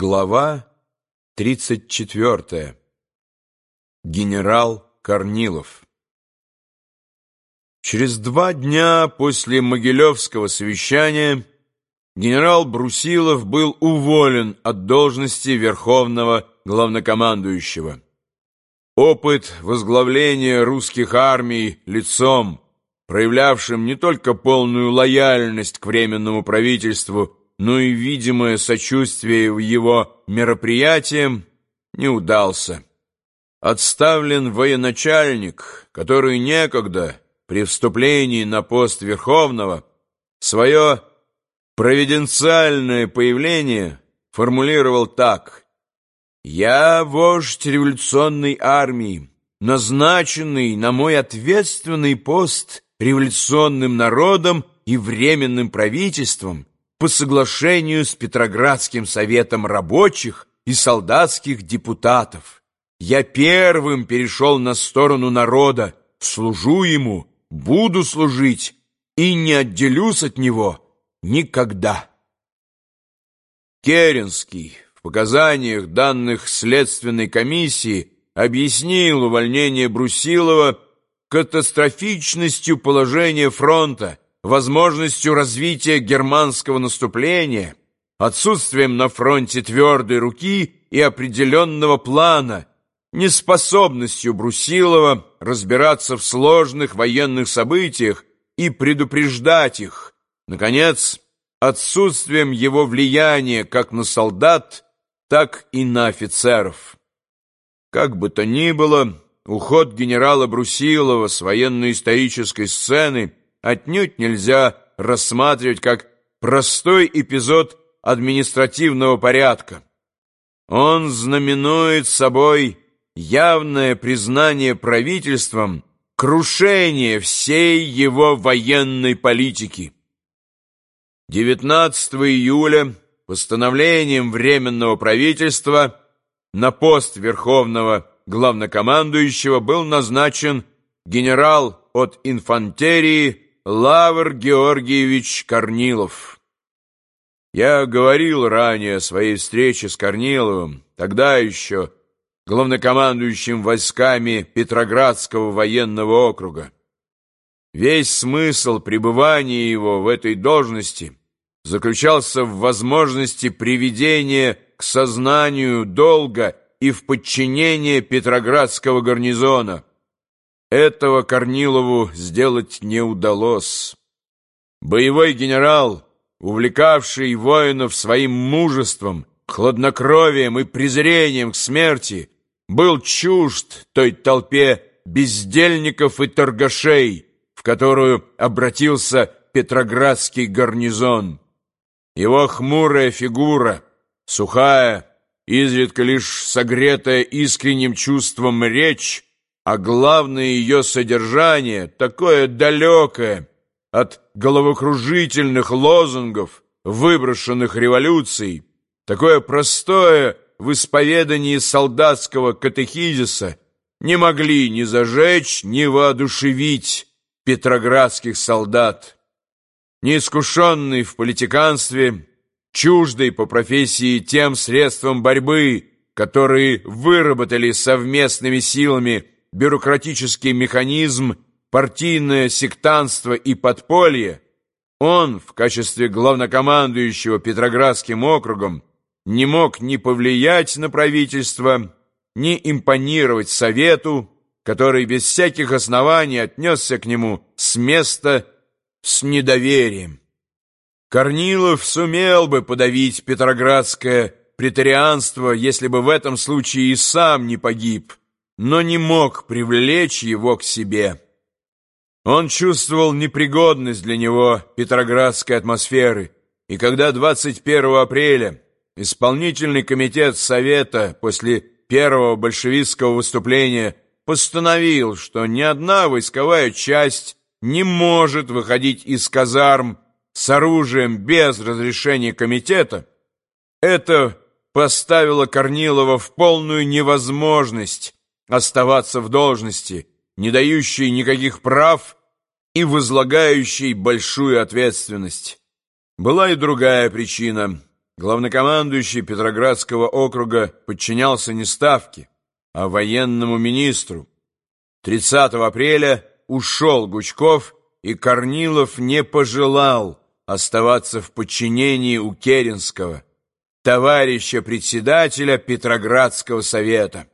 Глава 34. Генерал Корнилов Через два дня после Могилевского совещания генерал Брусилов был уволен от должности Верховного Главнокомандующего. Опыт возглавления русских армий лицом, проявлявшим не только полную лояльность к Временному правительству, но и видимое сочувствие в его мероприятиям не удался. Отставлен военачальник, который некогда, при вступлении на пост Верховного, свое провиденциальное появление формулировал так «Я вождь революционной армии, назначенный на мой ответственный пост революционным народом и временным правительством, по соглашению с Петроградским советом рабочих и солдатских депутатов. Я первым перешел на сторону народа, служу ему, буду служить и не отделюсь от него никогда. Керенский в показаниях, данных Следственной комиссии, объяснил увольнение Брусилова катастрофичностью положения фронта, возможностью развития германского наступления, отсутствием на фронте твердой руки и определенного плана, неспособностью Брусилова разбираться в сложных военных событиях и предупреждать их, наконец, отсутствием его влияния как на солдат, так и на офицеров. Как бы то ни было, уход генерала Брусилова с военно-исторической сцены – отнюдь нельзя рассматривать как простой эпизод административного порядка. Он знаменует собой явное признание правительством крушения всей его военной политики. 19 июля постановлением Временного правительства на пост Верховного Главнокомандующего был назначен генерал от инфантерии Лавр Георгиевич Корнилов. Я говорил ранее о своей встрече с Корниловым, тогда еще главнокомандующим войсками Петроградского военного округа. Весь смысл пребывания его в этой должности заключался в возможности приведения к сознанию долга и в подчинение Петроградского гарнизона, этого Корнилову сделать не удалось. Боевой генерал, увлекавший воинов своим мужеством, хладнокровием и презрением к смерти, был чужд той толпе бездельников и торгашей, в которую обратился Петроградский гарнизон. Его хмурая фигура, сухая, изредка лишь согретая искренним чувством речь, а главное ее содержание такое далекое от головокружительных лозунгов, выброшенных революцией, такое простое в исповедании солдатского катехизиса не могли ни зажечь, ни воодушевить петроградских солдат. Неискушенный в политиканстве, чуждый по профессии тем средствам борьбы, которые выработали совместными силами бюрократический механизм, партийное сектантство и подполье, он в качестве главнокомандующего Петроградским округом не мог ни повлиять на правительство, ни импонировать Совету, который без всяких оснований отнесся к нему с места с недоверием. Корнилов сумел бы подавить петроградское претарианство, если бы в этом случае и сам не погиб, но не мог привлечь его к себе. Он чувствовал непригодность для него петроградской атмосферы, и когда 21 апреля исполнительный комитет Совета после первого большевистского выступления постановил, что ни одна войсковая часть не может выходить из казарм с оружием без разрешения комитета, это поставило Корнилова в полную невозможность оставаться в должности, не дающей никаких прав и возлагающей большую ответственность. Была и другая причина. главнокомандующий Петроградского округа подчинялся не Ставке, а военному министру. 30 апреля ушел Гучков, и Корнилов не пожелал оставаться в подчинении у Керенского, товарища председателя Петроградского совета.